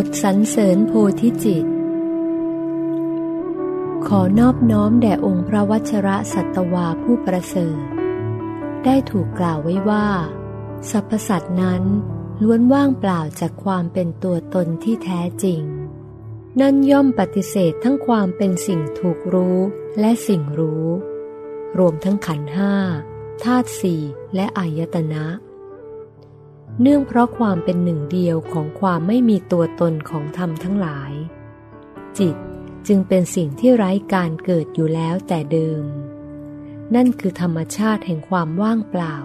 บทสรรเสริญโพธิจิต ขอนอบน้อมแด่องค์พระวัชระสัตวาผู้ประเสริฐ ได้ถูกกล่าวไว้ว่า สรรพสัตว์นั้นล้วนว่างเปล่าจากความเป็นตัวตนที่แท้จริง นั่นย่อมปฏิเสธทั้งความเป็นสิ่งถูกรู้และสิ่งรู้ รวมทั้งขันห้าธาตุสี่และอายตนะ เนื่องเพราะความเป็นหนึ่งเดียวของความไม่มีตัวตนของธรรมทั้งหลาย จิตจึงเป็นสิ่งที่ไร้การเกิดอยู่แล้วแต่เดิม นั่นคือธรรมชาติแห่งความว่างเปล่า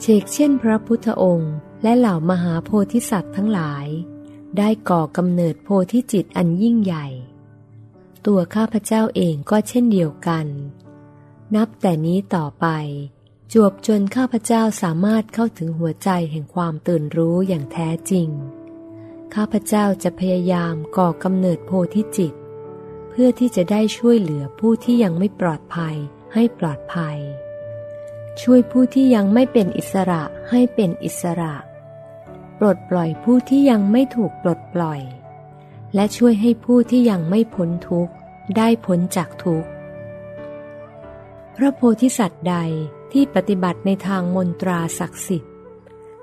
เชกเช่นพระพุทธองค์และเหล่ามหาโพธิสัตว์ทั้งหลาย ได้ก่อกำเนิดโพธิจิตอันยิ่งใหญ่ ตัวข้าพเจ้าเองก็เช่นเดียวกัน นับแต่นี้ต่อไป จวบจนข้าพเจ้าสามารถเข้าถึงหัวใจแห่งความตื่นรู้อย่างแท้จริง ข้าพเจ้าจะพยายามก่อกำเนิดโพธิจิต เพื่อที่จะได้ช่วยเหลือผู้ที่ยังไม่ปลอดภัยให้ปลอดภัย ช่วยผู้ที่ยังไม่เป็นอิสระให้เป็นอิสระ ปลดปล่อยผู้ที่ยังไม่ถูกปลดปล่อย และช่วยให้ผู้ที่ยังไม่พ้นทุกข์ได้พ้นจากทุกข์ พระโพธิสัตว์ใด ที่ปฏิบัติในทางมนตราศักดิ์สิทธิ์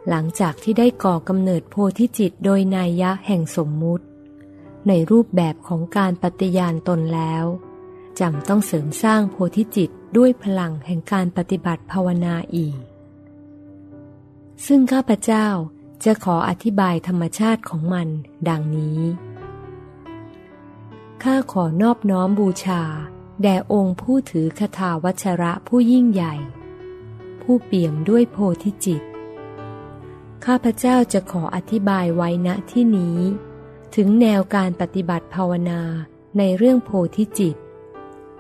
หลังจากที่ได้ก่อกำเนิดโพธิจิตโดยนายะแห่งสมมุติ ในรูปแบบของการปฏิญาณตนแล้วจำต้องเสริมสร้างโพธิจิตด้วยพลังแห่งการปฏิบัติภาวนาอีก ซึ่งข้าพเจ้าจะขออธิบายธรรมชาติของมันดังนี้ข้าขอนอบน้อมบูชา แด่องค์ผู้ถือคาถาวัชระผู้ยิ่งใหญ่ ผู้เปี่ยมด้วยโพธิจิต ข้าพเจ้าจะขออธิบายไว้ณที่นี้ ถึงแนวการปฏิบัติภาวนาในเรื่องโพธิจิต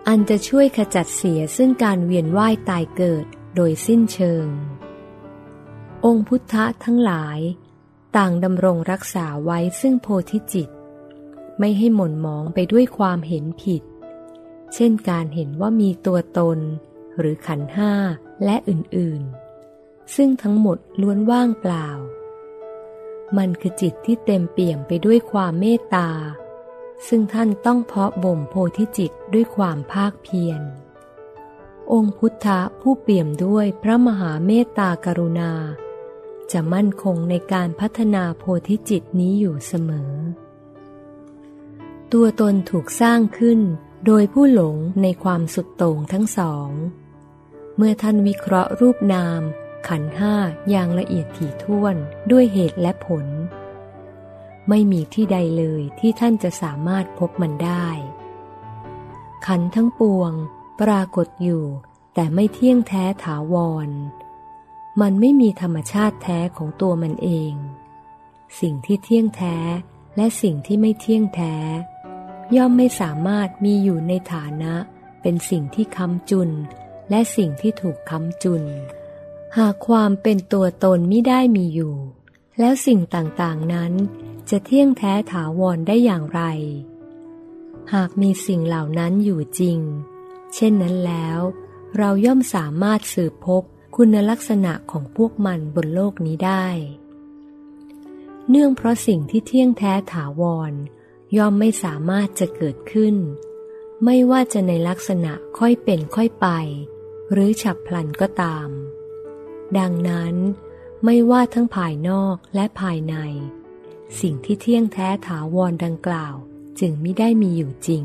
อันจะช่วยขจัดเสียซึ่งการเวียนว่ายตายเกิดโดยสิ้นเชิง องค์พุทธะทั้งหลาย ต่างดำรงรักษาไว้ซึ่งโพธิจิต ไม่ให้หม่นมองไปด้วยความเห็นผิด เช่นการเห็นว่ามีตัวตนหรือขันห้า และอื่นๆ ซึ่งทั้งหมดล้วนว่างเปล่า มันคือจิตที่เต็มเปี่ยมไปด้วยความเมตตา ซึ่งท่านต้องเพาะบ่มโพธิจิตด้วยความภาคเพียร องค์พุทธะผู้เปี่ยมด้วยพระมหาเมตตากรุณา จะมั่นคงในการพัฒนาโพธิจิตนี้อยู่เสมอ ตัวตนถูกสร้างขึ้นโดยผู้หลงในความสุดโต่งทั้งสอง เมื่อท่านวิเคราะห์รูปนาม ขันห้าอย่างละเอียดถี่ถ้วนด้วยเหตุและผล ไม่มีที่ใดเลยที่ท่านจะสามารถพบมันได้ ขันทั้งปวง ปรากฏอยู่ แต่ไม่เที่ยงแท้ถาวร มันไม่มีธรรมชาติแท้ของตัวมันเอง สิ่งที่เที่ยงแท้และสิ่งที่ไม่เที่ยงแท้ ย่อมไม่สามารถมีอยู่ในฐานะ เป็นสิ่งที่ค้ำจุน และสิ่งที่ถูกค้ำจุน หากความเป็นตัวตนไม่ได้มีอยู่ แล้วสิ่งต่างๆนั้นจะเที่ยงแท้ถาวรได้อย่างไร หากมีสิ่งเหล่านั้นอยู่จริง เช่นนั้นแล้ว เราย่อมสามารถสืบพบคุณลักษณะของพวกมันบนโลกนี้ได้ เนื่องเพราะสิ่งที่เที่ยงแท้ถาวร ย่อมไม่สามารถจะเกิดขึ้น ไม่ว่าจะในลักษณะค่อยเป็นค่อยไป หรือฉับพลันก็ตาม ดังนั้นไม่ว่าทั้งภายนอกและภายใน สิ่งที่เที่ยงแท้ถาวรดังกล่าวจึงไม่ได้มีอยู่จริง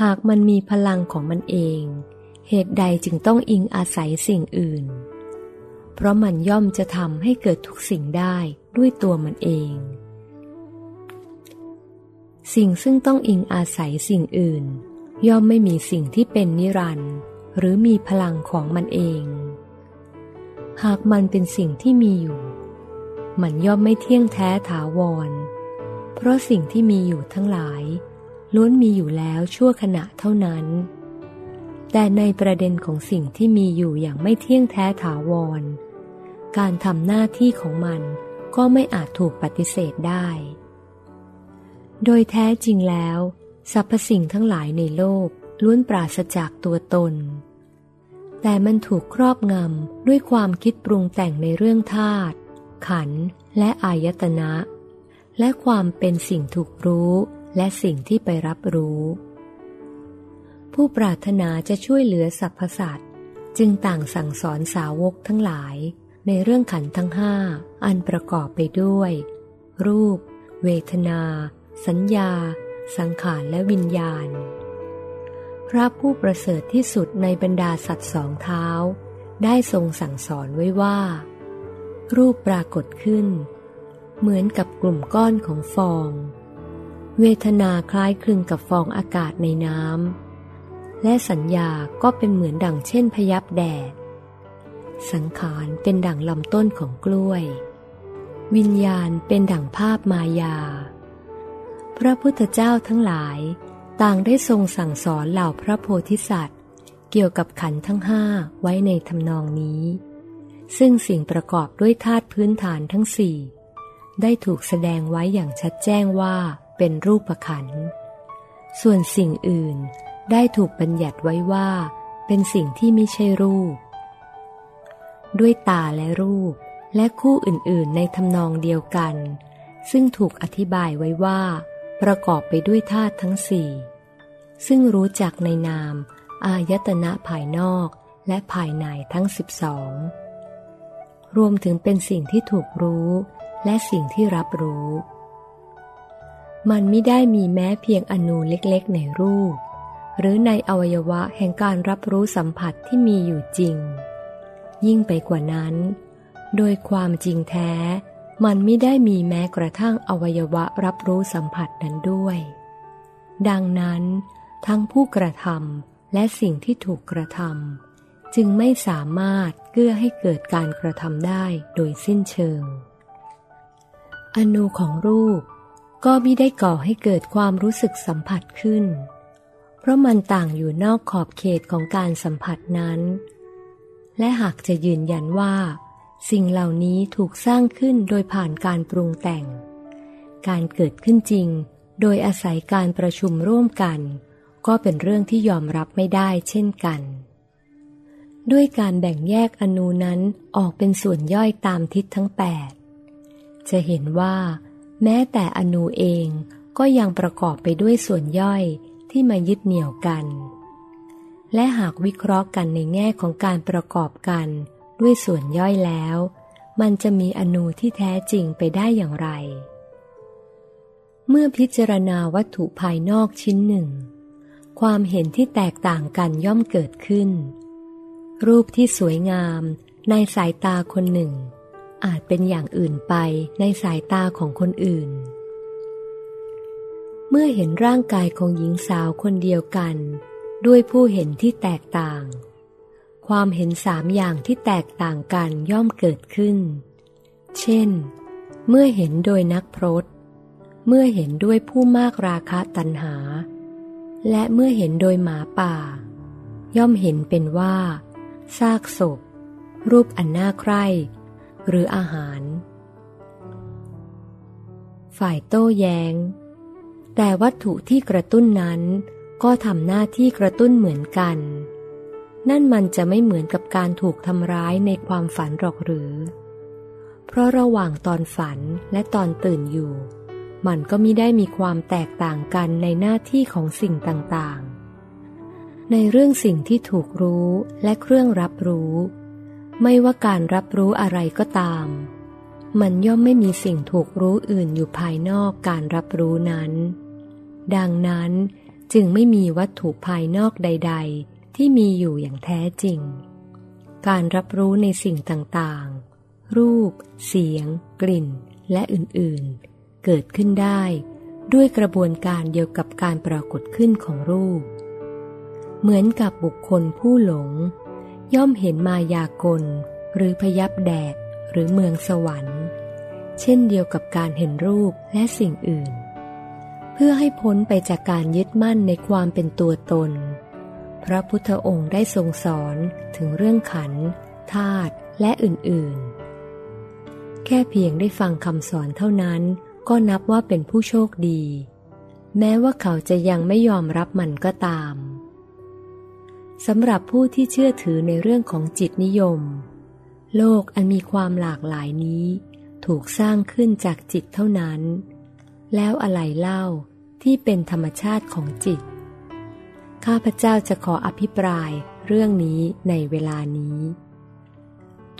หากมันมีพลังของมันเอง เหตุใดจึงต้องอิงอาศัยสิ่งอื่น เพราะมันย่อมจะทำให้เกิดทุกสิ่งได้ด้วยตัวมันเอง สิ่งซึ่งต้องอิงอาศัยสิ่งอื่น ย่อมไม่มีสิ่งที่เป็นนิรันดร์หรือมีพลังของมันเอง หากมันเป็นสิ่งที่มีอยู่ มันย่อมไม่เที่ยงแท้ถาวร เพราะสิ่งที่มีอยู่ทั้งหลาย ล้วนมีอยู่แล้วชั่วขณะเท่านั้น แต่ในประเด็นของสิ่งที่มีอยู่อย่างไม่เที่ยงแท้ถาวร การทำหน้าที่ของมันก็ไม่อาจถูกปฏิเสธได้ โดยแท้จริงแล้ว สรรพสิ่งทั้งหลายในโลกล้วนปราศจากตัวตน แต่มันถูกครอบงำด้วยความคิดปรุงแต่งในเรื่องธาตุขันและอายตนะ และความเป็นสิ่งถูกรู้และสิ่งที่ไปรับรู้ ผู้ปรารถนาจะช่วยเหลือสรรพสัตว์จึงต่างสั่งสอนสาวกทั้งหลาย ในเรื่องขันทั้งห้าอันประกอบไปด้วย รูป เวทนา สัญญา สังขารและวิญญาณ พระผู้ประเสริฐที่สุดในบรรดาสัตว์สองเท้า ได้ทรงสั่งสอนไว้ว่า รูปปรากฏขึ้น เหมือนกับกลุ่มก้อนของฟอง เวทนาคล้ายคลึงกับฟองอากาศในน้ำและสัญญาก็เป็นเหมือนดังเช่นพยับแดด สังขารเป็นดั่งลำต้นของกล้วย วิญญาณเป็นดั่งภาพมายา พระพุทธเจ้าทั้งหลาย ต่างได้ทรงสั่งสอนเหล่าพระโพธิสัตว์ เกี่ยวกับขันธ์ทั้งห้าไว้ในทำนองนี้ ซึ่งสิ่งประกอบด้วยธาตุพื้นฐานทั้งสี่ได้ถูกแสดงไว้อย่างชัดแจ้งว่าเป็นรูปขันธ์ส่วนสิ่งอื่นได้ถูกบัญญัติไว้ว่า เป็นสิ่งที่ไม่ใช่รูป ด้วยตาและรูปและคู่อื่นๆ ในทำนองเดียวกัน ซึ่งถูกอธิบายไว้ว่า ประกอบไปด้วยธาตุทั้งสี่ซึ่งรู้จักในนาม อายตนะภายนอกและภายในทั้งสิบสองรวมถึงเป็นสิ่งที่ถูกรู้และสิ่งที่รับรู้ มันไม่ได้มีแม้เพียงอนูเล็กๆ ในรูป หรือในอวัยวะแห่งการรับรู้สัมผัสที่มีอยู่จริง ยิ่งไปกว่านั้น โดยความจริงแท้ มันไม่ได้มีแม้กระทั่งอวัยวะรับรู้สัมผัสนั้นด้วย ดังนั้น ทั้งผู้กระทำและสิ่งที่ถูกกระทำจึงไม่สามารถเกื้อให้เกิดการกระทำได้โดยสิ้นเชิง อนูของรูปก็มิได้ก่อให้เกิดความรู้สึกสัมผัสขึ้น เพราะมันต่างอยู่นอกขอบเขตของการสัมผัสนั้น และหากจะยืนยันว่า สิ่งเหล่านี้ถูกสร้างขึ้นโดยผ่านการปรุงแต่ง การเกิดขึ้นจริง โดยอาศัยการประชุมร่วมกัน ก็เป็นเรื่องที่ยอมรับไม่ได้เช่นกัน ด้วยการแบ่งแยกอนูนั้นออกเป็นส่วนย่อยตามทิศทั้งแปดจะเห็นว่า แม้แต่อนูเองก็ยังประกอบไปด้วยส่วนย่อยที่มายึดเหนี่ยวกัน และหากวิเคราะห์กันในแง่ของการประกอบกัน ด้วยส่วนย่อยแล้ว มันจะมีอนูที่แท้จริงไปได้อย่างไร เมื่อพิจารณาวัตถุภายนอกชิ้นหนึ่ง ความเห็นที่แตกต่างกันย่อมเกิดขึ้น รูปที่สวยงามในสายตาคนหนึ่ง อาจเป็นอย่างอื่นไปในสายตาของคนอื่น เมื่อเห็นร่างกายของหญิงสาวคนเดียวกัน ด้วยผู้เห็นที่แตกต่าง ความเห็นสามอย่างที่แตกต่างกันย่อมเกิดขึ้น เช่น เมื่อเห็นโดยนักพรต เมื่อเห็นด้วยผู้มากราคะตัณหา และเมื่อเห็นโดยหมาป่า ย่อมเห็นเป็นว่าซากศพ รูปอันน่าใคร่หรืออาหาร ฝ่ายโต้แยง้ง แต่วัตถุที่กระตุ้นนั้นก็ทำหน้าที่กระตุ้นเหมือนกัน นั่นมันจะไม่เหมือนกับการถูกทำร้ายในความฝันหรอกหรือ เพราะระหว่างตอนฝันและตอนตื่นอยู่ มันก็มิได้มีความแตกต่างกันในหน้าที่ของสิ่งต่างๆ ในเรื่องสิ่งที่ถูกรู้และเครื่องรับรู้ ไม่ว่าการรับรู้อะไรก็ตาม มันย่อมไม่มีสิ่งถูกรู้อื่นอยู่ภายนอกการรับรู้นั้น ดังนั้นจึงไม่มีวัตถุภายนอกใด ๆ ที่มีอยู่อย่างแท้จริง การรับรู้ในสิ่งต่างๆ รูป เสียง กลิ่น และอื่นๆ เกิดขึ้นได้ด้วยกระบวนการเดียวกับการปรากฏขึ้นของรูป เหมือนกับบุคคลผู้หลง ย่อมเห็นมายากล หรือพยับแดด หรือเมืองสวรรค์ เช่นเดียวกับการเห็นรูปและสิ่งอื่น เพื่อให้พ้นไปจากการยึดมั่นในความเป็นตัวตน พระพุทธองค์ได้ทรงสอนถึงเรื่องขันธ์ธาตุและอื่นๆ แค่เพียงได้ฟังคำสอนเท่านั้น ก็นับว่าเป็นผู้โชคดี แม้ว่าเขาจะยังไม่ยอมรับมันก็ตามสำหรับผู้ที่เชื่อถือในเรื่องของจิตนิยม โลกอันมีความหลากหลายนี้ ถูกสร้างขึ้นจากจิตเท่านั้น แล้วอะไรเล่าที่เป็นธรรมชาติของจิต ข้าพเจ้าจะขออภิปรายเรื่องนี้ในเวลานี้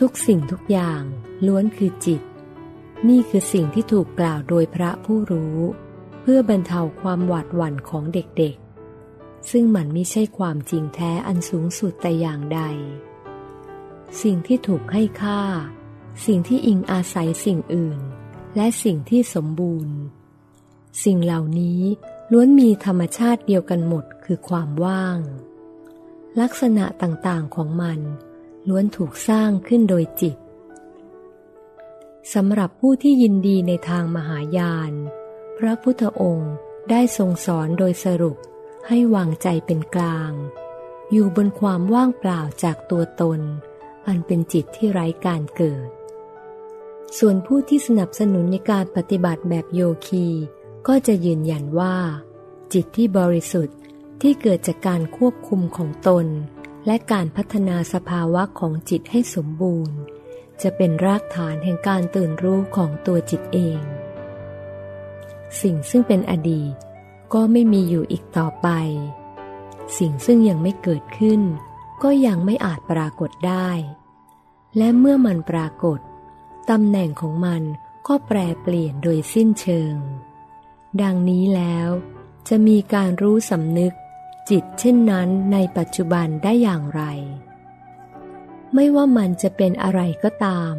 ทุกสิ่งทุกอย่างล้วนคือจิต นี่คือสิ่งที่ถูกกล่าวโดยพระผู้รู้ เพื่อบรรเทาความหวาดหวั่นของเด็กๆ ซึ่งมันไม่ใช่ความจริงแท้อันสูงสุดแต่อย่างใด สิ่งที่ถูกให้ค่า สิ่งที่อิงอาศัยสิ่งอื่น และสิ่งที่สมบูรณ์ สิ่งเหล่านี้ ล้วนมีธรรมชาติเดียวกันหมดคือความว่าง ลักษณะต่างๆของมัน ล้วนถูกสร้างขึ้นโดยจิตสำหรับผู้ที่ยินดีในทางมหายาน พระพุทธองค์ได้ทรงสอนโดยสรุปให้วางใจเป็นกลาง อยู่บนความว่างเปล่าจากตัวตน อันเป็นจิตที่ไร้การเกิด ส่วนผู้ที่สนับสนุนในการปฏิบัติแบบโยคี ก็จะยืนยันว่า จิตที่บริสุทธิ์ที่เกิดจากการควบคุมของตน และการพัฒนาสภาวะของจิตให้สมบูรณ์ จะเป็นรากฐานแห่งการตื่นรู้ของตัวจิตเอง สิ่งซึ่งเป็นอดีต ก็ไม่มีอยู่อีกต่อไป สิ่งซึ่งยังไม่เกิดขึ้น ก็ยังไม่อาจปรากฏได้ และเมื่อมันปรากฏตำแหน่งของมันก็แปรเปลี่ยนโดยสิ้นเชิง ดังนี้แล้ว จะมีการรู้สำนึก จิตเช่นนั้นในปัจจุบันได้อย่างไร ไม่ว่ามันจะเป็นอะไรก็ตาม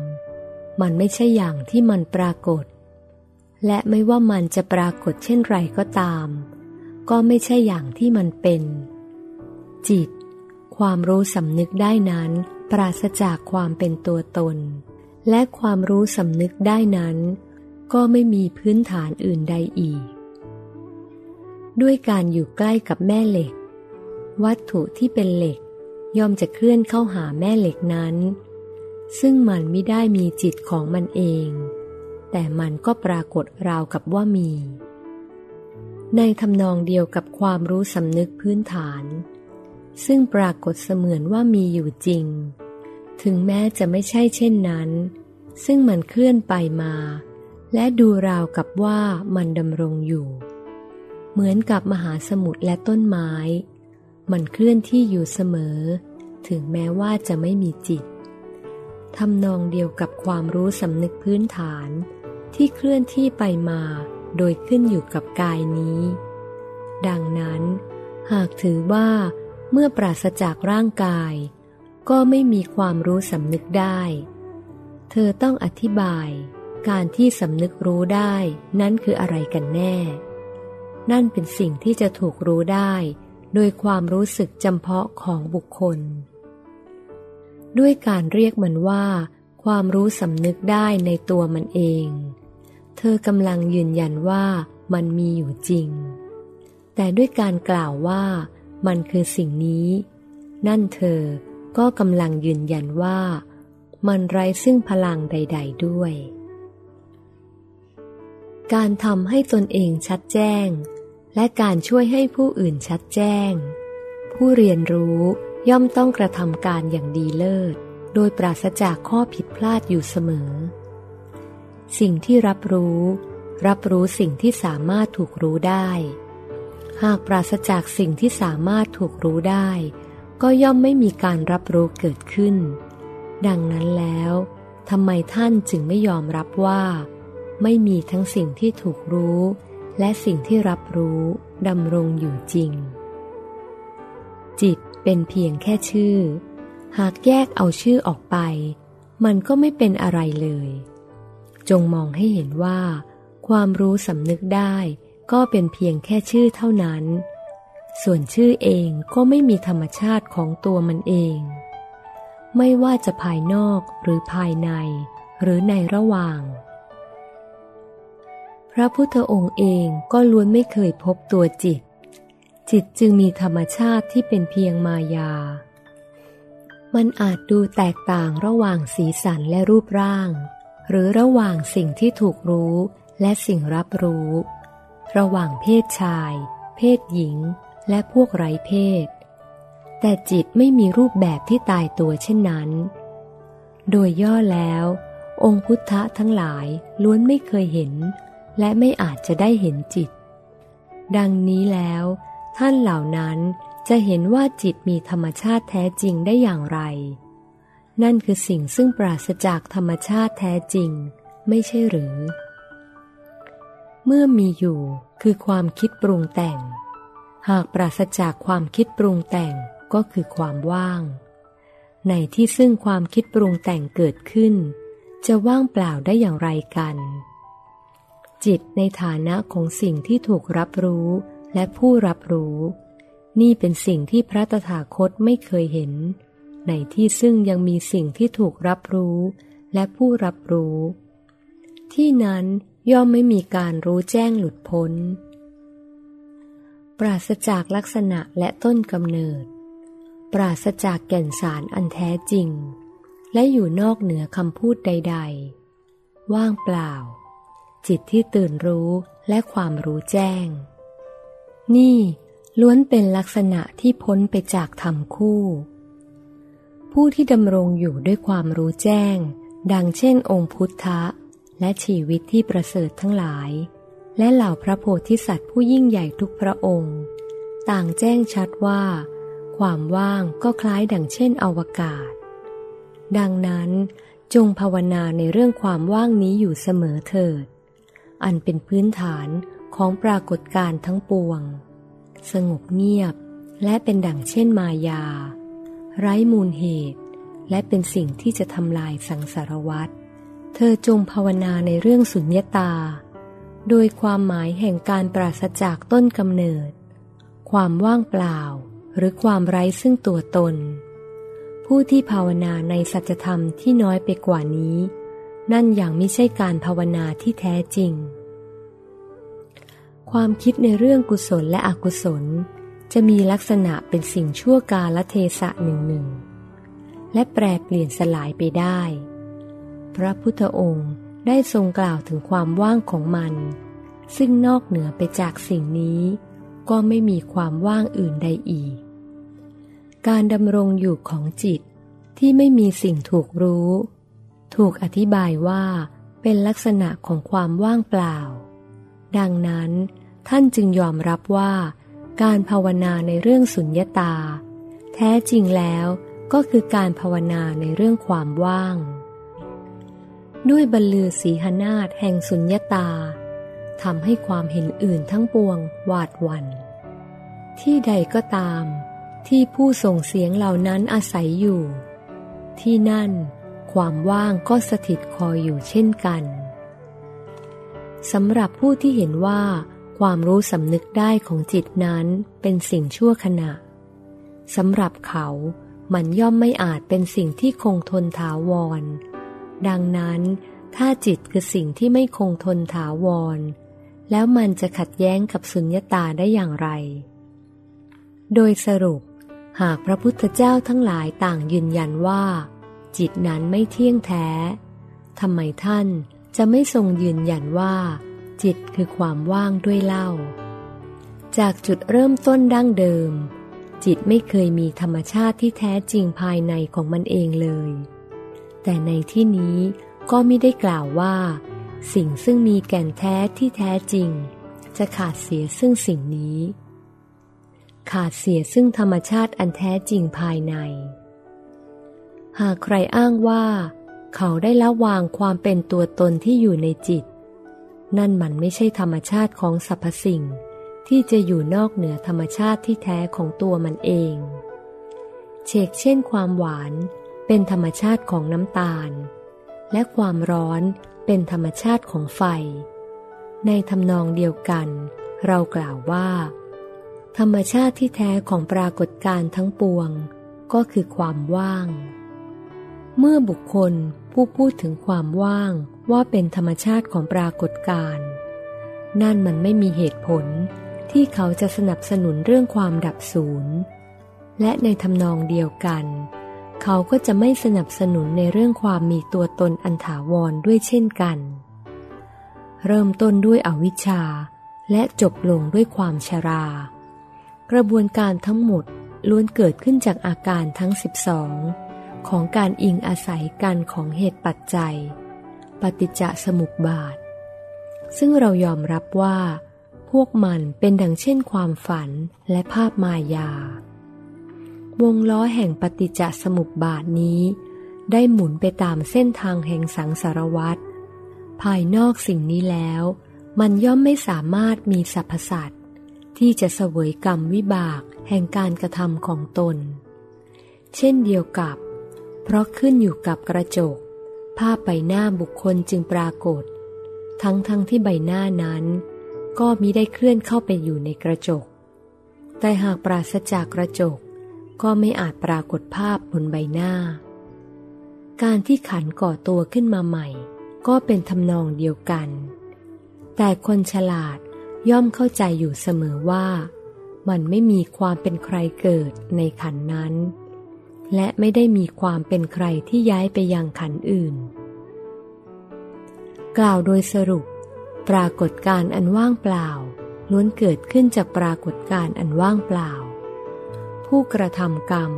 มันไม่ใช่อย่างที่มันปรากฏ และไม่ว่ามันจะปรากฏเช่นไรก็ตาม ก็ไม่ใช่อย่างที่มันเป็น จิต ความรู้สำนึกได้นั้น ปราศจากความเป็นตัวตน และความรู้สำนึกได้นั้น ก็ไม่มีพื้นฐานอื่นใดอีก ด้วยการอยู่ใกล้กับแม่เหล็ก วัตถุที่เป็นเหล็กย่อมจะเคลื่อนเข้าหาแม่เหล็กนั้น ซึ่งมันไม่ได้มีจิตของมันเอง แต่มันก็ปรากฏราวกับว่ามี ในทำนองเดียวกับความรู้สำนึกพื้นฐาน ซึ่งปรากฏเสมือนว่ามีอยู่จริง ถึงแม้จะไม่ใช่เช่นนั้น ซึ่งมันเคลื่อนไปมา และดูราวกับว่ามันดำรงอยู่ เหมือนกับมหาสมุทรและต้นไม้ มันเคลื่อนที่อยู่เสมอ ถึงแม้ว่าจะไม่มีจิตทำนองเดียวกับความรู้สำนึกพื้นฐาน ที่เคลื่อนที่ไปมาโดยขึ้นอยู่กับกายนี้ ดังนั้น หากถือว่าเมื่อปราศจากร่างกาย ก็ไม่มีความรู้สำนึกได้ เธอต้องอธิบาย การที่สำนึกรู้ได้นั้นคืออะไรกันแน่ นั่นเป็นสิ่งที่จะถูกรู้ได้ โดยความรู้สึกจำเพาะของบุคคล ด้วยการเรียกมันว่า ความรู้สำนึกได้ในตัวมันเอง เธอกำลังยืนยันว่ามันมีอยู่จริง แต่ด้วยการกล่าวว่า มันคือสิ่งนี้ นั่นเธอก็กำลังยืนยันว่า มันไร้ซึ่งพลังใด ๆ ด้วย การทำให้ตนเองชัดแจ้ง และการช่วยให้ผู้อื่นชัดแจ้ง ผู้เรียนรู้ย่อมต้องกระทำการอย่างดีเลิศ โดยปราศจากข้อผิดพลาดอยู่เสมอ สิ่งที่รับรู้ รับรู้สิ่งที่สามารถถูกรู้ได้ หากปราศจากสิ่งที่สามารถถูกรู้ได้ ก็ย่อมไม่มีการรับรู้เกิดขึ้น ดังนั้นแล้วทำไมท่านจึงไม่ยอมรับว่า ไม่มีทั้งสิ่งที่ถูกรู้ และสิ่งที่รับรู้ดำรงอยู่จริง จิตเป็นเพียงแค่ชื่อ หากแยกเอาชื่อออกไป มันก็ไม่เป็นอะไรเลย จงมองให้เห็นว่า ความรู้สำนึกได้ก็เป็นเพียงแค่ชื่อเท่านั้น ส่วนชื่อเองก็ไม่มีธรรมชาติของตัวมันเอง ไม่ว่าจะภายนอกหรือภายใน หรือในระหว่าง พระพุทธองค์เองก็ล้วนไม่เคยพบตัวจิต จิตจึงมีธรรมชาติที่เป็นเพียงมายา มันอาจดูแตกต่างระหว่างสีสันและรูปร่าง หรือระหว่างสิ่งที่ถูกรู้และสิ่งรับรู้ ระหว่างเพศชาย เพศหญิง และพวกไร้เพศ แต่จิตไม่มีรูปแบบที่ตายตัวเช่นนั้น โดยย่อแล้ว องค์พุทธะทั้งหลายล้วนไม่เคยเห็น และไม่อาจจะได้เห็นจิต ดังนี้แล้ว ท่านเหล่านั้นจะเห็นว่าจิตมีธรรมชาติแท้จริงได้อย่างไร นั่นคือสิ่งซึ่งปราศจากธรรมชาติแท้จริง ไม่ใช่หรือ เมื่อมีอยู่คือความคิดปรุงแต่ง หากปราศจากความคิดปรุงแต่งก็คือความว่าง ในที่ซึ่งความคิดปรุงแต่งเกิดขึ้น จะว่างเปล่าได้อย่างไรกัน จิตในฐานะของสิ่งที่ถูกรับรู้และผู้รับรู้ นี่เป็นสิ่งที่พระตถาคตไม่เคยเห็น ในที่ซึ่งยังมีสิ่งที่ถูกรับรู้และผู้รับรู้ ที่นั้นย่อมไม่มีการรู้แจ้งหลุดพ้น ปราศจากลักษณะและต้นกำเนิด ปราศจากแก่นสารอันแท้จริง และอยู่นอกเหนือคำพูดใด ๆ ว่างเปล่า จิตที่ตื่นรู้และความรู้แจ้ง นี่ล้วนเป็นลักษณะที่พ้นไปจากธรรมคู่ ผู้ที่ดำรงอยู่ด้วยความรู้แจ้ง ดังเช่นองค์พุทธะ และชีวิตที่ประเสริฐทั้งหลาย และเหล่าพระโพธิสัตว์ผู้ยิ่งใหญ่ทุกพระองค์ ต่างแจ้งชัดว่า ความว่างก็คล้ายดังเช่นอวกาศ ดังนั้นจงภาวนาในเรื่องความว่างนี้อยู่เสมอเถิด อันเป็นพื้นฐานของปรากฏการทั้งปวง สงบเงียบและเป็นดั่งเช่นมายา ไร้มูลเหตุ และเป็นสิ่งที่จะทำลายสังสารวัตรเธอจงภาวนาในเรื่องสุญญตา โดยความหมายแห่งการปราศจากต้นกำเนิด ความว่างเปล่า หรือความไร้ซึ่งตัวตน ผู้ที่ภาวนาในสัจธรรมที่น้อยไปกว่านี้ นั่นอย่างไม่ใช่การภาวนาที่แท้จริง ความคิดในเรื่องกุศลและอกุศล จะมีลักษณะเป็นสิ่งชั่วกาลเทศะหนึ่งหนึ่ง และแปรเปลี่ยนสลายไปได้ พระพุทธองค์ได้ทรงกล่าวถึงความว่างของมัน ซึ่งนอกเหนือไปจากสิ่งนี้ ก็ไม่มีความว่างอื่นใดอีก การดำรงอยู่ของจิตที่ไม่มีสิ่งถูกรู้ ถูกอธิบายว่าเป็นลักษณะของความว่างเปล่า ดังนั้น ท่านจึงยอมรับว่า การภาวนาในเรื่องสุญญตา แท้จริงแล้วก็คือการภาวนาในเรื่องความว่าง ด้วยบรรลือสีหนาฏแห่งสุญญตาทำให้ความเห็นอื่นทั้งปวงหวาดหวัน่นที่ใดก็ตาม ที่ผู้ส่งเสียงเหล่านั้นอาศัยอยู่ ที่นั่น ความว่างก็สถิตคอยอยู่เช่นกันสำหรับผู้ที่เห็นว่า ความรู้สำนึกได้ของจิตนั้นเป็นสิ่งชั่วขณะสำหรับเขามันย่อมไม่อาจเป็นสิ่งที่คงทนถาวร ดังนั้น ถ้าจิตคือสิ่งที่ไม่คงทนถาวร แล้วมันจะขัดแย้งกับสุญญตาได้อย่างไร โดยสรุป หากพระพุทธเจ้าทั้งหลายต่างยืนยันว่า จิตนั้นไม่เที่ยงแท้ทำไมท่านจะไม่ทรงยืนยันว่า จิตคือความว่างด้วยเล่า จากจุดเริ่มต้นดั้งเดิม จิตไม่เคยมีธรรมชาติที่แท้จริงภายในของมันเองเลย แต่ในที่นี้ก็ไม่ได้กล่าวว่า สิ่งซึ่งมีแก่นแท้ที่แท้จริง จะขาดเสียซึ่งสิ่งนี้ ขาดเสียซึ่งธรรมชาติอันแท้จริงภายใน หากใครอ้างว่า เขาได้ละวางความเป็นตัวตนที่อยู่ในจิต นั่นมันไม่ใช่ธรรมชาติของสรรพสิ่ง ที่จะอยู่นอกเหนือธรรมชาติที่แท้ของตัวมันเอง เชกเช่นความหวานเป็นธรรมชาติของน้ำตาล และความร้อนเป็นธรรมชาติของไฟ ในทำนองเดียวกัน เรากล่าวว่า ธรรมชาติที่แท้ของปรากฏการทั้งปวง ก็คือความว่าง เมื่อบุคคลผู้พูดถึงความว่างว่าเป็นธรรมชาติของปรากฏการณ์นั่นมันไม่มีเหตุผลที่เขาจะสนับสนุนเรื่องความดับศูนย์และในทำนองเดียวกัน เขาก็จะไม่สนับสนุนในเรื่องความมีตัวตนอันถาวรด้วยเช่นกัน เริ่มต้นด้วยอวิชชา และจบลงด้วยความชรา กระบวนการทั้งหมดล้วนเกิดขึ้นจากอาการทั้ง 12 ของการอิงอาศัยกันของเหตุปัจจัย ปฏิจจสมุปบาท ซึ่งเรายอมรับว่า พวกมันเป็นดังเช่นความฝันและภาพมายา วงล้อแห่งปฏิจจสมุปบาทนี้ ได้หมุนไปตามเส้นทางแห่งสังสารวัฏภายนอกสิ่งนี้แล้ว มันย่อมไม่สามารถมีสรรพสัตว์ที่จะเสวยกรรมวิบากแห่งการกระทำของตน เช่นเดียวกับ เพราะขึ้นอยู่กับกระจก ภาพใบหน้าบุคคลจึงปรากฏ ทั้งทั้งที่ใบหน้านั้น ก็มิได้เคลื่อนเข้าไปอยู่ในกระจก แต่หากปราศจากกระจก ก็ไม่อาจปรากฏภาพบนใบหน้า การที่ขันก่อตัวขึ้นมาใหม่ ก็เป็นทำนองเดียวกัน แต่คนฉลาดย่อมเข้าใจอยู่เสมอว่า มันไม่มีความเป็นใครเกิดในขันนั้น และไม่ได้มีความเป็นใครที่ย้ายไปยังขันอื่น กล่าวโดยสรุป ปรากฏการอันว่างเปล่า ล้วนเกิดขึ้นจากปรากฏการอันว่างเปล่า ผู้กระทำกรรม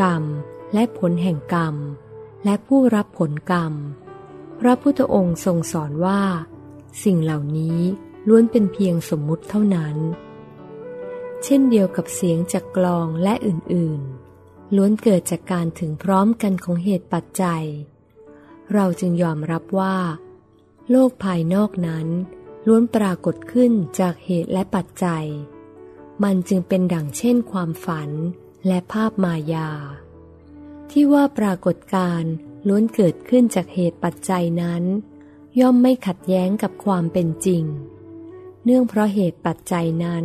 กรรมและผลแห่งกรรม และผู้รับผลกรรม พระพุทธองค์ทรงสอนว่า สิ่งเหล่านี้ล้วนเป็นเพียงสมมุติเท่านั้น เช่นเดียวกับเสียงจากกลองและอื่นๆ ล้วนเกิดจากการถึงพร้อมกันของเหตุปัจจัย เราจึงยอมรับว่า โลกภายนอกนั้น ล้วนปรากฏขึ้นจากเหตุและปัจจัย มันจึงเป็นดังเช่นความฝันและภาพมายา ที่ว่าปรากฏการล้วนเกิดขึ้นจากเหตุปัจจัยนั้น ย่อมไม่ขัดแย้งกับความเป็นจริง เนื่องเพราะเหตุปัจจัยนั้น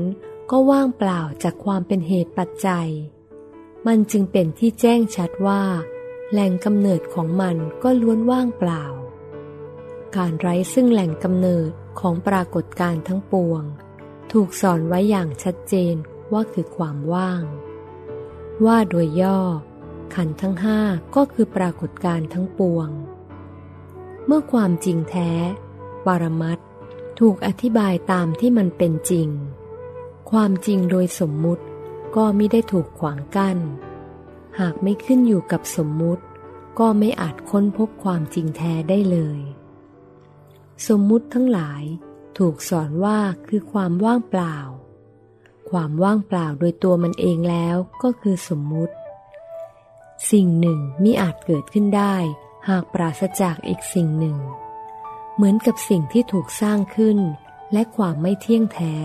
ก็ว่างเปล่าจากความเป็นเหตุปัจจัย มันจึงเป็นที่แจ้งชัดว่า แหล่งกำเนิดของมันก็ล้วนว่างเปล่า การไร้ซึ่งแหล่งกำเนิดของปรากฏการทั้งปวง ถูกสอนไว้อย่างชัดเจนว่าคือความว่าง ว่าโดยย่อ ขันทั้งห้าก็คือปรากฏการทั้งปวง เมื่อความจริงแท้ปรมัตถูกอธิบายตามที่มันเป็นจริง ความจริงโดยสมมุติ ก็ไม่ได้ถูกขวางกัน้น หากไม่ขึ้นอยู่กับสมมุติ ก็ไม่อาจค้นพบความจริงแท้ได้เลย สมมุติทั้งหลายถูกสอนว่าคือความว่างเปล่า ความว่างเปล่าโดยตัวมันเองแล้วก็คือสมมุติ สิ่งหนึ่งมิอาจเกิดขึ้นได้ หากปราศจากอีกสิ่งหนึ่ง เหมือนกับสิ่งที่ถูกสร้างขึ้น และความไม่เที่ยงแท้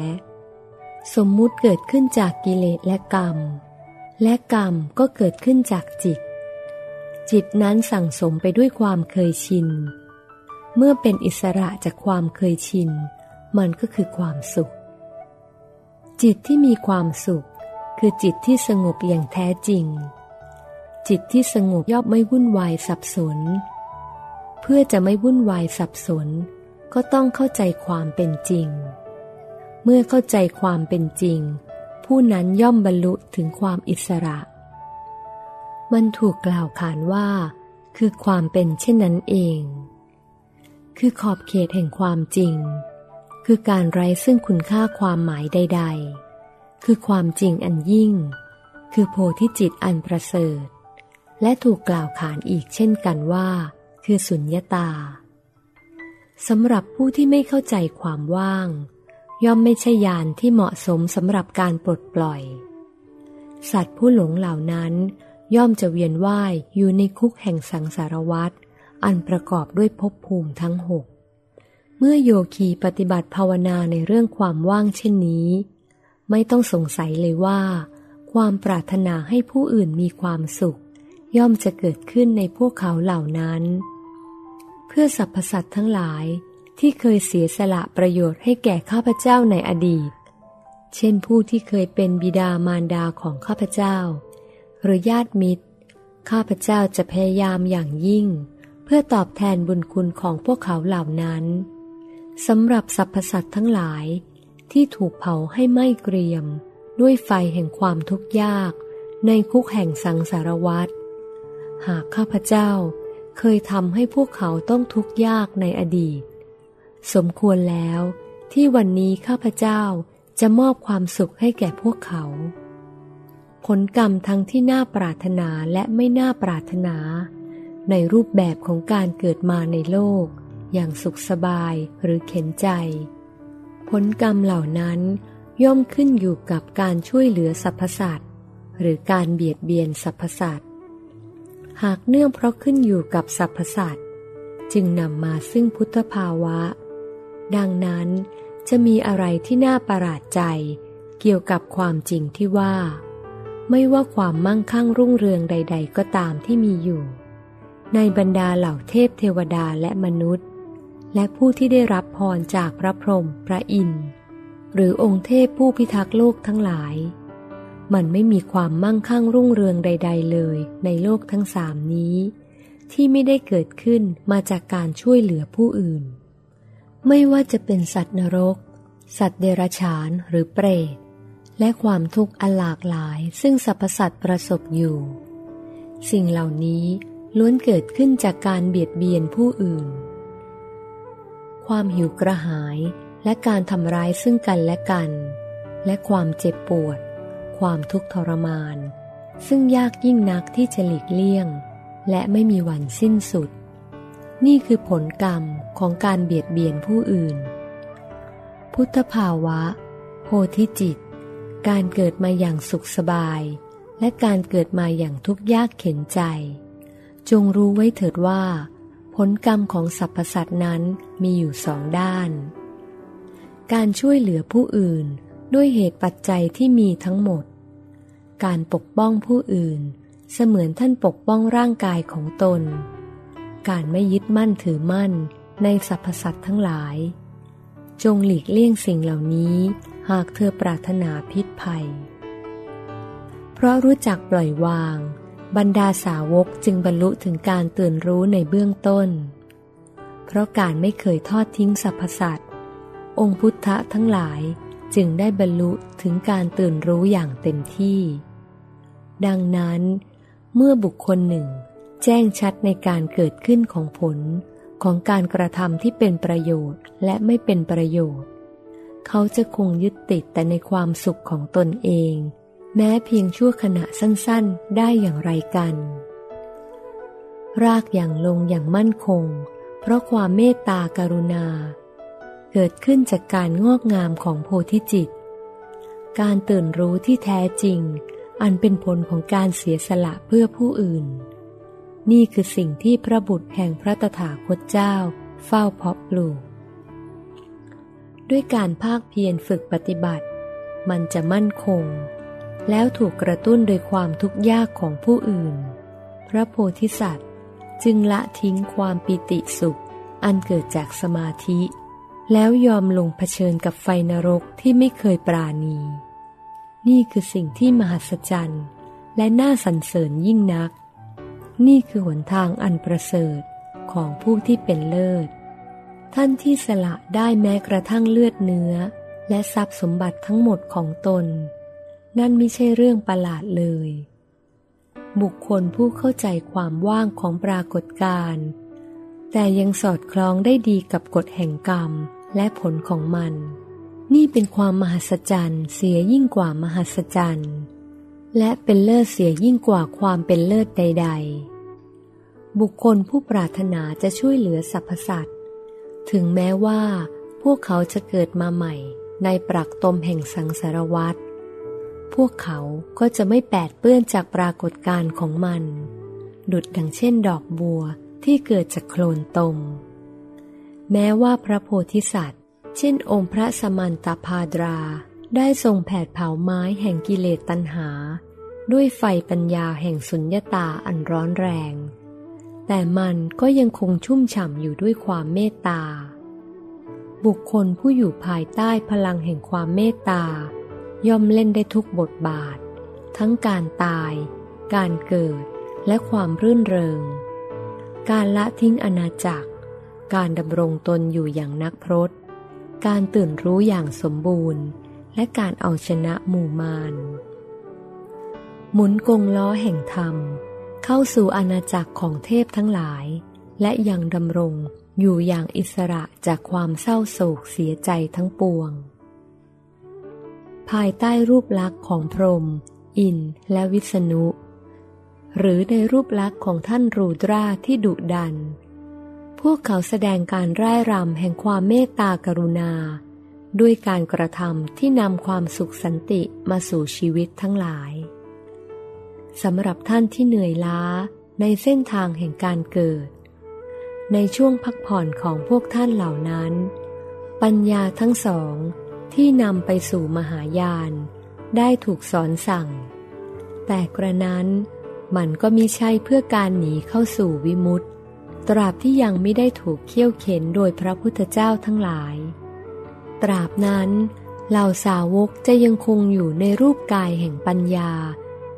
สมมุติเกิดขึ้นจากกิเลสและกรรม และกรรมก็เกิดขึ้นจากจิต จิตนั้นสั่งสมไปด้วยความเคยชิน เมื่อเป็นอิสระจากความเคยชิน มันก็คือความสุข จิตที่มีความสุข คือจิตที่สงบอย่างแท้จริง จิตที่สงบย่อมไม่วุ่นวายสับสน เพื่อจะไม่วุ่นวายสับสน ก็ต้องเข้าใจความเป็นจริง เมื่อเข้าใจความเป็นจริง ผู้นั้นย่อมบรรลุถึงความอิสระ มันถูกกล่าวขานว่า คือความเป็นเช่นนั้นเอง คือขอบเขตแห่งความจริง คือการไร้ซึ่งคุณค่าความหมายใด ๆ คือความจริงอันยิ่ง คือโพธิจิตอันประเสริฐ และถูกกล่าวขานอีกเช่นกันว่า คือสุญญตาสำหรับผู้ที่ไม่เข้าใจความว่าง ย่อมไม่ใช่ยานที่เหมาะสมสำหรับการปลดปล่อย สัตว์ผู้หลงเหล่านั้น ย่อมจะเวียนว่ายอยู่ในคุกแห่งสังสารวัฏอันประกอบด้วยภพภูมิทั้งหก เมื่อโยคีปฏิบัติภาวนาในเรื่องความว่างเช่นนี้ ไม่ต้องสงสัยเลยว่า ความปรารถนาให้ผู้อื่นมีความสุข ย่อมจะเกิดขึ้นในพวกเขาเหล่านั้น เพื่อสรรพสัตว์ทั้งหลาย ที่เคยเสียสละประโยชน์ให้แก่ข้าพเจ้าในอดีต เช่นผู้ที่เคยเป็นบิดามารดาของข้าพเจ้า หรือญาติมิตร ข้าพเจ้าจะพยายามอย่างยิ่ง เพื่อตอบแทนบุญคุณของพวกเขาเหล่านั้นสำหรับสรรพสัตว์ทั้งหลาย ที่ถูกเผาให้ไหม้เกรียม ด้วยไฟแห่งความทุกข์ยาก ในคุกแห่งสังสารวัฏหากข้าพเจ้าเคยทำให้พวกเขาต้องทุกข์ยากในอดีต สมควรแล้วที่วันนี้ข้าพเจ้าจะมอบความสุขให้แก่พวกเขา ผลกรรมทั้งที่น่าปรารถนาและไม่น่าปรารถนา ในรูปแบบของการเกิดมาในโลก อย่างสุขสบายหรือเข็นใจ ผลกรรมเหล่านั้นย่อมขึ้นอยู่กับการช่วยเหลือสรรพสัตว์หรือการเบียดเบียนสรรพสัตว์หากเนื่องเพราะขึ้นอยู่กับสรรพสัตว์จึงนำมาซึ่งพุทธภาวะ ดังนั้นจะมีอะไรที่น่าประหลาดใจ เกี่ยวกับความจริงที่ว่า ไม่ว่าความมั่งคั่งรุ่งเรืองใด ๆ ก็ตามที่มีอยู่ ในบรรดาเหล่าเทพเทวดาและมนุษย์ และผู้ที่ได้รับพรจากพระพรหมพระอินทร์หรือองค์เทพผู้พิทักษ์โลกทั้งหลาย มันไม่มีความมั่งคั่งรุ่งเรืองใด ๆ เลยในโลกทั้งสามนี้ ที่ไม่ได้เกิดขึ้นมาจากการช่วยเหลือผู้อื่น ไม่ว่าจะเป็นสัตว์นรก สัตว์เดรัจฉานหรือเปรต และความทุกข์อันหลากหลายซึ่งสรรพสัตว์ประสบอยู่ สิ่งเหล่านี้ล้วนเกิดขึ้นจากการเบียดเบียนผู้อื่น ความหิวกระหายและการทำร้ายซึ่งกันและกัน และความเจ็บปวด ความทุกข์ทรมาน ซึ่งยากยิ่งนักที่จะหลีกเลี่ยง และไม่มีวันสิ้นสุด นี่คือผลกรรมของการเบียดเบียนผู้อื่น พุทธภาวะ โพธิจิต การเกิดมาอย่างสุขสบาย และการเกิดมาอย่างทุกข์ยากเข็นใจ จงรู้ไว้เถิดว่า ผลกรรมของสรรพสัตว์นั้นมีอยู่สองด้าน การช่วยเหลือผู้อื่นด้วยเหตุปัจจัยที่มีทั้งหมด การปกป้องผู้อื่น เสมือนท่านปกป้องร่างกายของตน การไม่ยึดมั่นถือมั่นในสรรพสัตว์ทั้งหลาย จงหลีกเลี่ยงสิ่งเหล่านี้ หากเธอปรารถนาพิษภัย เพราะรู้จักปล่อยวาง บรรดาสาวกจึงบรรลุถึงการตื่นรู้ในเบื้องต้น เพราะการไม่เคยทอดทิ้งสรรพสัตว์องค์พุทธะทั้งหลายจึงได้บรรลุถึงการตื่นรู้อย่างเต็มที่ ดังนั้น เมื่อบุคคลหนึ่ง แจ้งชัดในการเกิดขึ้นของผลของการกระทำที่เป็นประโยชน์และไม่เป็นประโยชน์ เขาจะคงยึดติดแต่ในความสุขของตนเอง แม้เพียงชั่วขณะสั้นๆ ได้อย่างไรกัน รากอย่างลงอย่างมั่นคง เพราะความเมตตากรุณา เกิดขึ้นจากการงอกงามของโพธิจิต การตื่นรู้ที่แท้จริง อันเป็นผลของการเสียสละเพื่อผู้อื่น นี่คือสิ่งที่พระบุตรแห่งพระตถาคตเจ้า เฝ้าเพาะปลูก ด้วยการภาคเพียรฝึกปฏิบัติ มันจะมั่นคง แล้วถูกกระตุ้นโดยความทุกข์ยากของผู้อื่น พระโพธิสัตว์จึงละทิ้งความปิติสุข อันเกิดจากสมาธิ แล้วยอมลงเผชิญกับไฟนรกที่ไม่เคยปราณี นี่คือสิ่งที่มหัศจรรย์ และน่าสรรเสริญยิ่งนัก นี่คือหนทางอันประเสริฐของผู้ที่เป็นเลิศ ท่านที่สละได้แม้กระทั่งเลือดเนื้อ และทรัพย์สมบัติทั้งหมดของตน นั่นไม่ใช่เรื่องประหลาดเลย บุคคลผู้เข้าใจความว่างของปรากฏการณ์แต่ยังสอดคล้องได้ดีกับกฎแห่งกรรมและผลของมัน นี่เป็นความมหัศจรรย์เสียยิ่งกว่ามหัศจรรย์ และเป็นเลิศเสียยิ่งกว่าความเป็นเลิศใด ๆ บุคคลผู้ปรารถนาจะช่วยเหลือสรรพสัตว์ ถึงแม้ว่า พวกเขาจะเกิดมาใหม่ในปรักตมแห่งสังสารวัฏพวกเขาก็จะไม่แปดเปื้อนจากปรากฏการณ์ของมัน ดุดดังเช่นดอกบัวที่เกิดจากโคลนตม แม้ว่าพระโพธิสัตว์ เช่นองค์พระสมันตาพาดรา ได้ทรงแผดเผาไม้แห่งกิเลสตัณหา ด้วยไฟปัญญาแห่งสุญญตาอันร้อนแรง แต่มันก็ยังคงชุ่มฉ่ำอยู่ด้วยความเมตตา บุคคลผู้อยู่ภายใต้พลังแห่งความเมตตา ย่อมเล่นได้ทุกบทบาท ทั้งการตาย การเกิด และความรื่นเริง การละทิ้งอาณาจักร การดำรงตนอยู่อย่างนักพรตการตื่นรู้อย่างสมบูรณ์ และการเอาชนะหมู่มารหมุนกงล้อแห่งธรรม เข้าสู่อาณาจักรของเทพทั้งหลาย และยังดำรงอยู่อย่างอิสระจากความเศร้าโศกเสียใจทั้งปวง ภายใต้รูปลักษณ์ของพรหมอินและวิษณุ หรือในรูปลักษณ์ของท่านรูดราที่ดุดัน พวกเขาแสดงการร่ายรำแห่งความเมตตากรุณา ด้วยการกระทำที่นำความสุขสันติมาสู่ชีวิตทั้งหลายสำหรับท่านที่เหนื่อยล้าในเส้นทางแห่งการเกิด ในช่วงพักผ่อนของพวกท่านเหล่านั้น ปัญญาทั้งสองที่นำไปสู่มหายาน ได้ถูกสอนสั่ง แต่กระนั้นมันก็มิใช่เพื่อการหนีเข้าสู่วิมุตตตราบที่ยังไม่ได้ถูกเคี่ยวเข็นโดยพระพุทธเจ้าทั้งหลาย ตราบนั้น เหล่าสาวกจะยังคงอยู่ในรูปกายแห่งปัญญา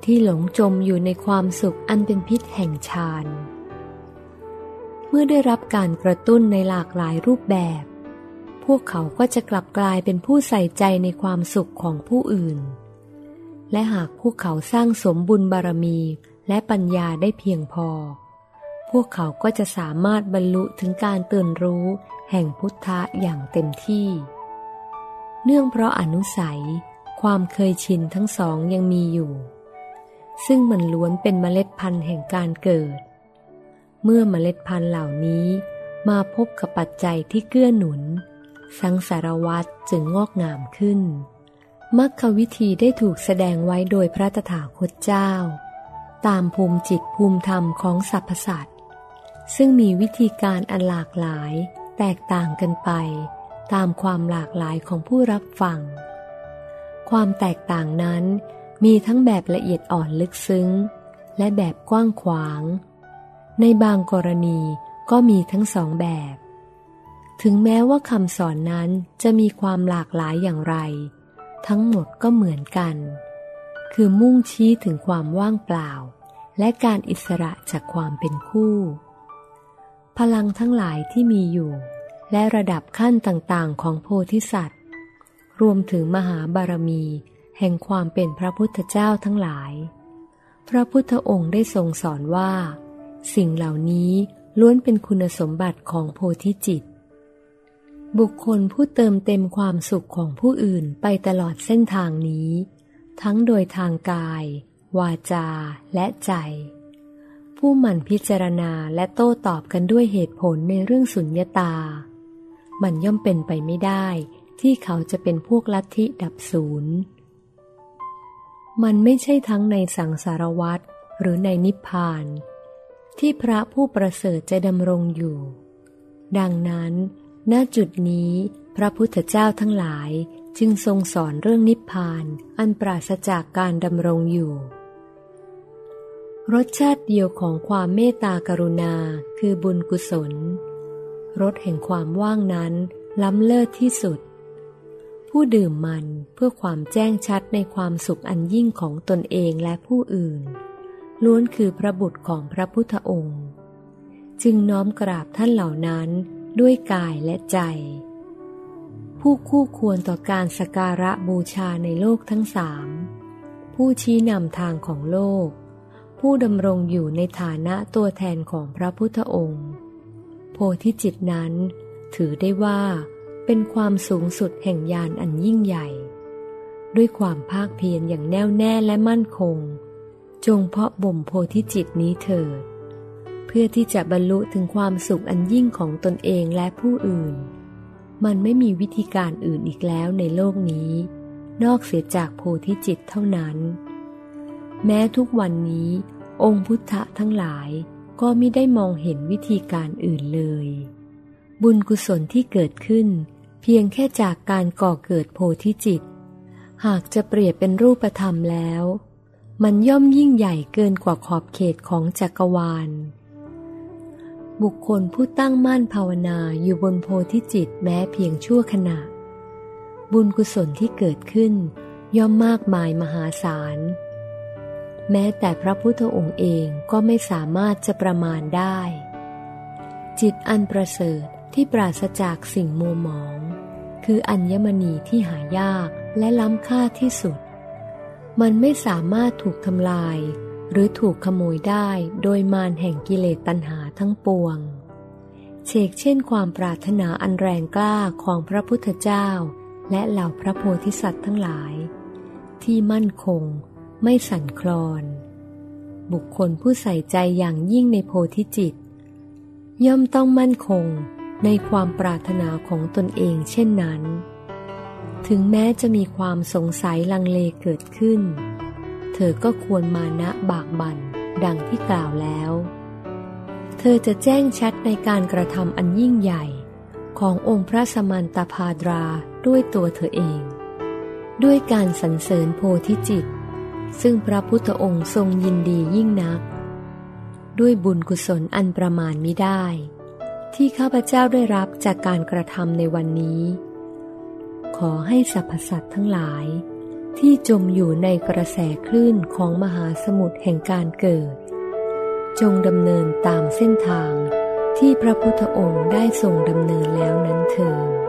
ที่หลงจมอยู่ในความสุขอันเป็นพิษแห่งฌานเมื่อได้รับการกระตุ้นในหลากหลายรูปแบบ พวกเขาก็จะกลับกลายเป็นผู้ใส่ใจในความสุขของผู้อื่น และหากพวกเขาสร้างสมบุญบารมีและปัญญาได้เพียงพอ พวกเขาก็จะสามารถบรรลุถึงการตื่นรู้แห่งพุทธะอย่างเต็มที่ เนื่องเพราะอนุสัย ความเคยชินทั้งสองยังมีอยู่ ซึ่งมันล้วนเป็นเมล็ดพันธุ์แห่งการเกิด เมื่อเมล็ดพันธุ์เหล่านี้มาพบกับปัจจัยที่เกื้อหนุน สังสารวัตรจึงงอกงามขึ้นมัคควิธีได้ถูกแสดงไว้โดยพระตถาคตเจ้า ตามภูมิจิตภูมิธรรมของสรรพสัตว์ซึ่งมีวิธีการอันหลากหลายแตกต่างกันไป ตามความหลากหลายของผู้รับฟัง ความแตกต่างนั้นมีทั้งแบบละเอียดอ่อนลึกซึ้ง และแบบกว้างขวาง ในบางกรณีก็มีทั้งสองแบบ ถึงแม้ว่าคำสอนนั้นจะมีความหลากหลายอย่างไร ทั้งหมดก็เหมือนกัน คือมุ่งชี้ถึงความว่างเปล่า และการอิสระจากความเป็นคู่ พลังทั้งหลายที่มีอยู่ และระดับขั้นต่างๆ ของโพธิสัตว์ รวมถึงมหาบารมี แห่งความเป็นพระพุทธเจ้าทั้งหลาย พระพุทธองค์ได้ทรงสอนว่า สิ่งเหล่านี้ล้วนเป็นคุณสมบัติของโพธิจิต บุคคลผู้เติมเต็มความสุขของผู้อื่นไปตลอดเส้นทางนี้ ทั้งโดยทางกาย วาจาและใจ ผู้หมั่นพิจารณาและโต้ตอบกันด้วยเหตุผลในเรื่องสุญญตา มันย่อมเป็นไปไม่ได้ ที่เขาจะเป็นพวกลัทธิดับศูนย์ มันไม่ใช่ทั้งในสังสารวัตรหรือในนิพพาน ที่พระผู้ประเสริฐจะดำรงอยู่ ดังนั้น ณจุดนี้พระพุทธเจ้าทั้งหลายจึงทรงสอนเรื่องนิพพานอันปราศจากการดำรงอยู่ รสชาติเดียวของความเมตตากรุณาคือบุญกุศล รสแห่งความว่างนั้น ล้ำเลิศที่สุด ผู้ดื่มมันเพื่อความแจ้งชัดในความสุขอันยิ่งของตนเองและผู้อื่น ล้วนคือพระบุตรของพระพุทธองค์ จึงน้อมกราบท่านเหล่านั้นด้วยกายและใจ ผู้คู่ควรต่อการสการะบูชาในโลกทั้งสามผู้ชี้นำทางของโลก ผู้ดำรงอยู่ในฐานะตัวแทนของพระพุทธองค์ โพธิจิตนั้น ถือได้ว่าเป็นความสูงสุดแห่งญาณอันยิ่งใหญ่ ด้วยความภาคเพียรอย่างแน่วแน่และมั่นคง จงเพาะบ่มโพธิจิตนี้เถิด เพื่อที่จะบรรลุถึงความสุขอันยิ่งของตนเองและผู้อื่น มันไม่มีวิธีการอื่นอีกแล้วในโลกนี้ นอกเสียจากโพธิจิตเท่านั้น แม้ทุกวันนี้ องค์พุทธะทั้งหลาย ก็ไม่ได้มองเห็นวิธีการอื่นเลย บุญกุศลที่เกิดขึ้น เพียงแค่จากการก่อเกิดโพธิจิต หากจะเปรียบเป็นรูปธรรมแล้ว มันย่อมยิ่งใหญ่เกินกว่าขอบเขตของจักรวาล บุคคลผู้ตั้งมั่นภาวนาอยู่บนโพธิจิตแม้เพียงชั่วขณะ บุญกุศลที่เกิดขึ้น ย่อมมากมายมหาศาล แม้แต่พระพุทธองค์เองก็ไม่สามารถจะประมาณได้ จิตอันประเสริฐที่ปราศจากสิ่งมัวหมอง คืออัญมณีที่หายากและล้ำค่าที่สุด มันไม่สามารถถูกทำลาย หรือถูกขโมยได้โดยมารแห่งกิเลสตัณหาทั้งปวง เชกเช่นความปรารถนาอันแรงกล้าของพระพุทธเจ้า และเหล่าพระโพธิสัตว์ทั้งหลาย ที่มั่นคง ไม่สั่นคลอน บุคคลผู้ใส่ใจอย่างยิ่งในโพธิจิต ย่อมต้องมั่นคงในความปรารถนาของตนเองเช่นนั้น ถึงแม้จะมีความสงสัยลังเลเกิดขึ้น เธอก็ควรมานะบากบั่นดังที่กล่าวแล้ว เธอจะแจ้งชัดในการกระทำอันยิ่งใหญ่ขององค์พระสมันตพาดราด้วยตัวเธอเอง ด้วยการสรรเสริญโพธิจิต ซึ่งพระพุทธองค์ทรงยินดียิ่งนัก ด้วยบุญกุศลอันประมาณมิได้ ที่ข้าพเจ้าได้รับจากการกระทำในวันนี้ ขอให้สรรพสัตว์ทั้งหลาย ที่จมอยู่ในกระแสคลื่นของมหาสมุทรแห่งการเกิด จงดำเนินตามเส้นทางที่พระพุทธองค์ได้ทรงดำเนินแล้วนั้นเถิด